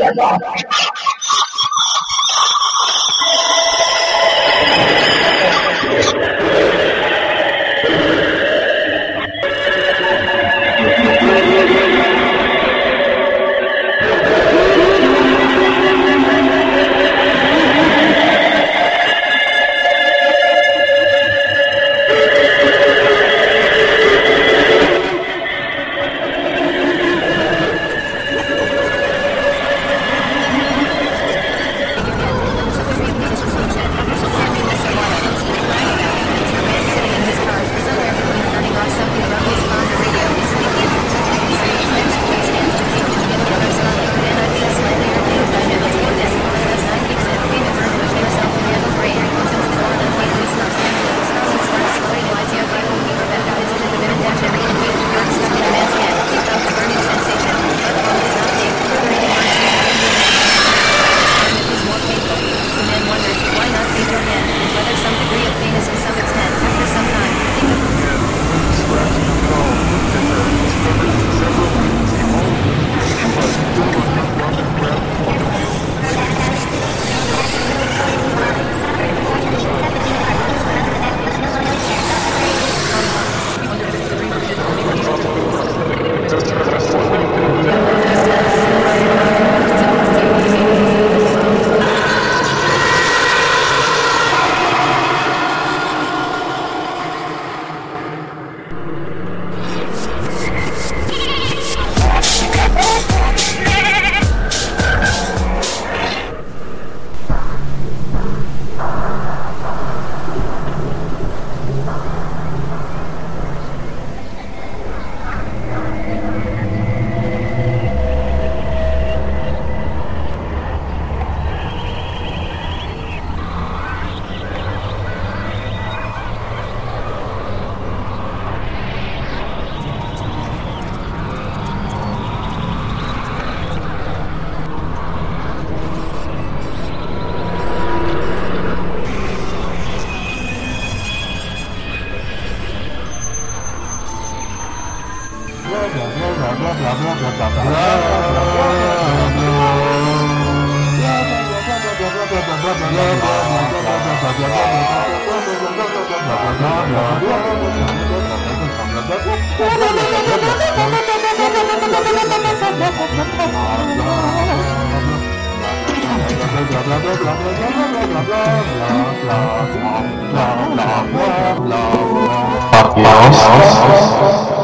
Yeah, Podcast